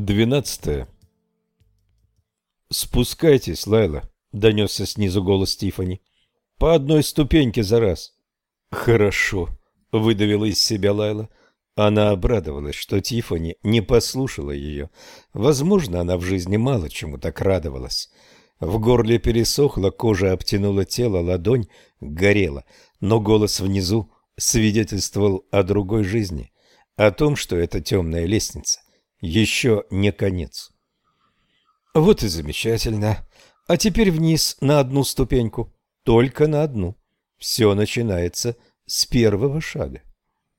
Двенадцатое. «Спускайтесь, Лайла», — донесся снизу голос Тифани. «По одной ступеньке за раз». «Хорошо», — выдавила из себя Лайла. Она обрадовалась, что Тифани не послушала ее. Возможно, она в жизни мало чему так радовалась. В горле пересохло, кожа обтянула тело, ладонь горела, но голос внизу свидетельствовал о другой жизни, о том, что эта темная лестница еще не конец. Вот и замечательно. А теперь вниз на одну ступеньку, только на одну. Все начинается с первого шага.